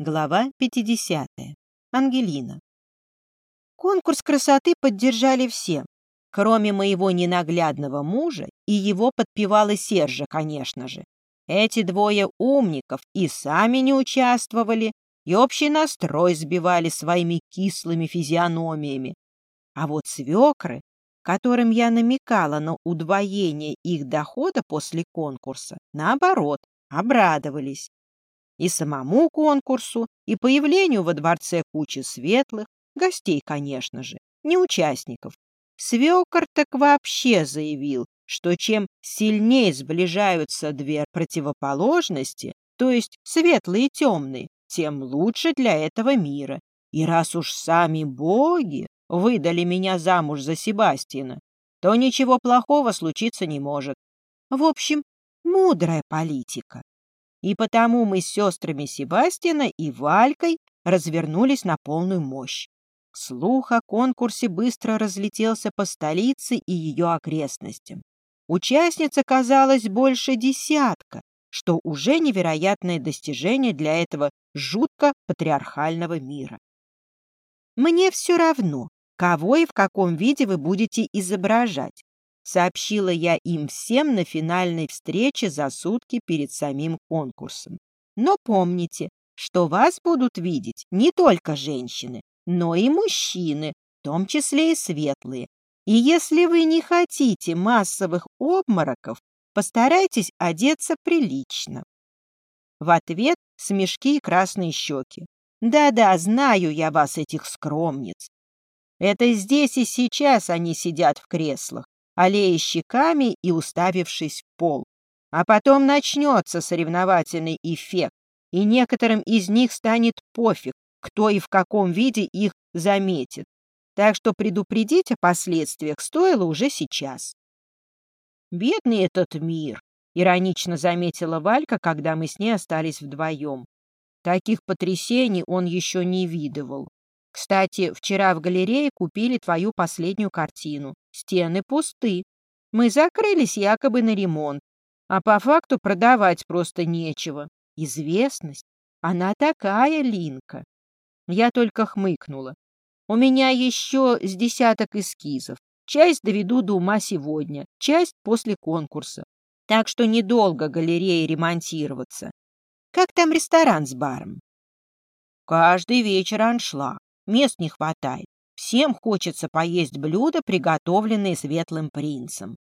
Глава 50. Ангелина. Конкурс красоты поддержали все, кроме моего ненаглядного мужа и его подпевалы Сержа, конечно же. Эти двое умников и сами не участвовали, и общий настрой сбивали своими кислыми физиономиями. А вот свекры, которым я намекала на удвоение их дохода после конкурса, наоборот, обрадовались и самому конкурсу, и появлению во дворце кучи светлых, гостей, конечно же, не участников. Свекор так вообще заявил, что чем сильнее сближаются две противоположности, то есть светлые и темные, тем лучше для этого мира. И раз уж сами боги выдали меня замуж за Себастина, то ничего плохого случиться не может. В общем, мудрая политика. И потому мы с сестрами Себастина и Валькой развернулись на полную мощь. Слух о конкурсе быстро разлетелся по столице и ее окрестностям. Участниц оказалось больше десятка, что уже невероятное достижение для этого жутко патриархального мира. Мне все равно, кого и в каком виде вы будете изображать сообщила я им всем на финальной встрече за сутки перед самим конкурсом. Но помните, что вас будут видеть не только женщины, но и мужчины, в том числе и светлые. И если вы не хотите массовых обмороков, постарайтесь одеться прилично. В ответ смешки и красные щеки. Да-да, знаю я вас, этих скромниц. Это здесь и сейчас они сидят в креслах, аллея щеками и уставившись в пол. А потом начнется соревновательный эффект, и некоторым из них станет пофиг, кто и в каком виде их заметит. Так что предупредить о последствиях стоило уже сейчас. «Бедный этот мир», — иронично заметила Валька, когда мы с ней остались вдвоем. Таких потрясений он еще не видывал. Кстати, вчера в галерее купили твою последнюю картину. Стены пусты. Мы закрылись якобы на ремонт, а по факту продавать просто нечего. Известность. Она такая, Линка. Я только хмыкнула. У меня еще с десяток эскизов. Часть доведу до ума сегодня, часть после конкурса. Так что недолго галереи ремонтироваться. Как там ресторан с баром? Каждый вечер аншлаг. Мест не хватает. Всем хочется поесть блюда, приготовленные светлым принцем.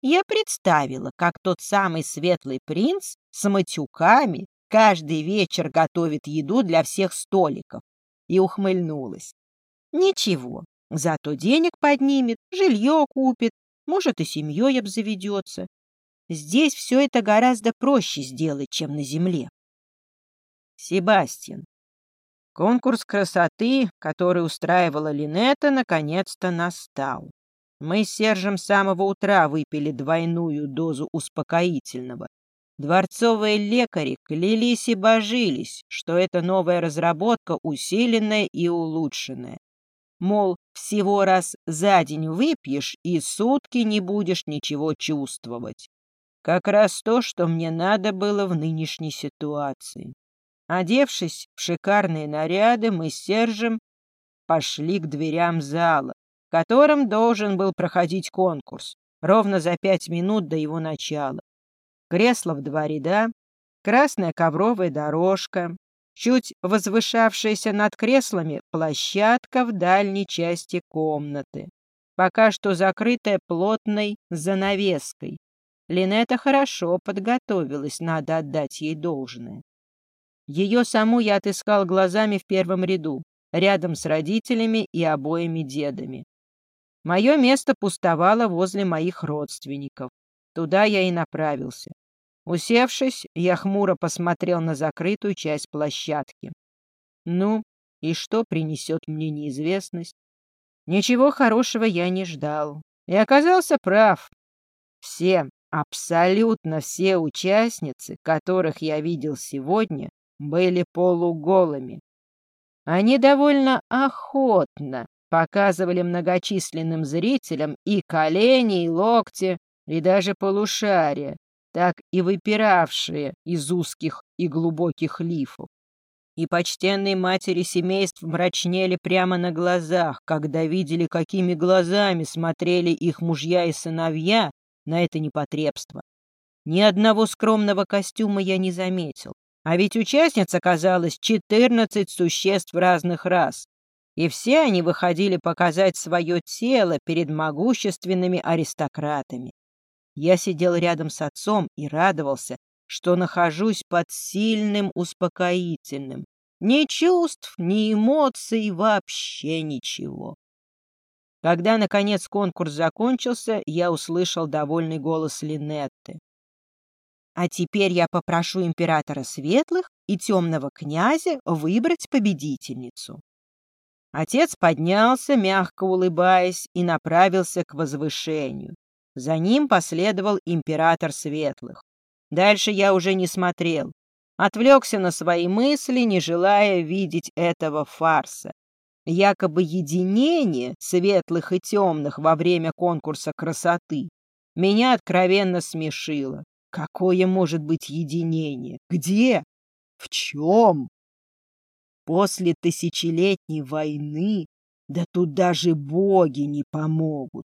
Я представила, как тот самый светлый принц с матюками каждый вечер готовит еду для всех столиков, и ухмыльнулась. Ничего, зато денег поднимет, жилье купит, может, и семьей обзаведется. Здесь все это гораздо проще сделать, чем на земле. Себастьян, Конкурс красоты, который устраивала Линета, наконец-то настал. Мы с Сержем с самого утра выпили двойную дозу успокоительного. Дворцовые лекари клялись и божились, что это новая разработка усиленная и улучшенная. Мол, всего раз за день выпьешь и сутки не будешь ничего чувствовать. Как раз то, что мне надо было в нынешней ситуации. Одевшись в шикарные наряды, мы с Сержем пошли к дверям зала, в котором должен был проходить конкурс, ровно за пять минут до его начала. Кресло в два ряда, красная ковровая дорожка, чуть возвышавшаяся над креслами площадка в дальней части комнаты, пока что закрытая плотной занавеской. Линета хорошо подготовилась, надо отдать ей должное. Ее саму я отыскал глазами в первом ряду, рядом с родителями и обоими дедами. Мое место пустовало возле моих родственников. Туда я и направился. Усевшись, я хмуро посмотрел на закрытую часть площадки. Ну, и что принесет мне неизвестность? Ничего хорошего я не ждал. И оказался прав. Все, абсолютно все участницы, которых я видел сегодня, были полуголыми. Они довольно охотно показывали многочисленным зрителям и колени, и локти, и даже полушария, так и выпиравшие из узких и глубоких лифов. И почтенные матери семейств мрачнели прямо на глазах, когда видели, какими глазами смотрели их мужья и сыновья на это непотребство. Ни одного скромного костюма я не заметил. А ведь участниц оказалось 14 существ разных рас. И все они выходили показать свое тело перед могущественными аристократами. Я сидел рядом с отцом и радовался, что нахожусь под сильным успокоительным. Ни чувств, ни эмоций, вообще ничего. Когда, наконец, конкурс закончился, я услышал довольный голос Линетты. А теперь я попрошу императора Светлых и темного князя выбрать победительницу. Отец поднялся, мягко улыбаясь, и направился к возвышению. За ним последовал император Светлых. Дальше я уже не смотрел. Отвлекся на свои мысли, не желая видеть этого фарса. Якобы единение светлых и темных во время конкурса красоты меня откровенно смешило. Какое может быть единение? Где? В чем? После тысячелетней войны, да тут даже боги не помогут.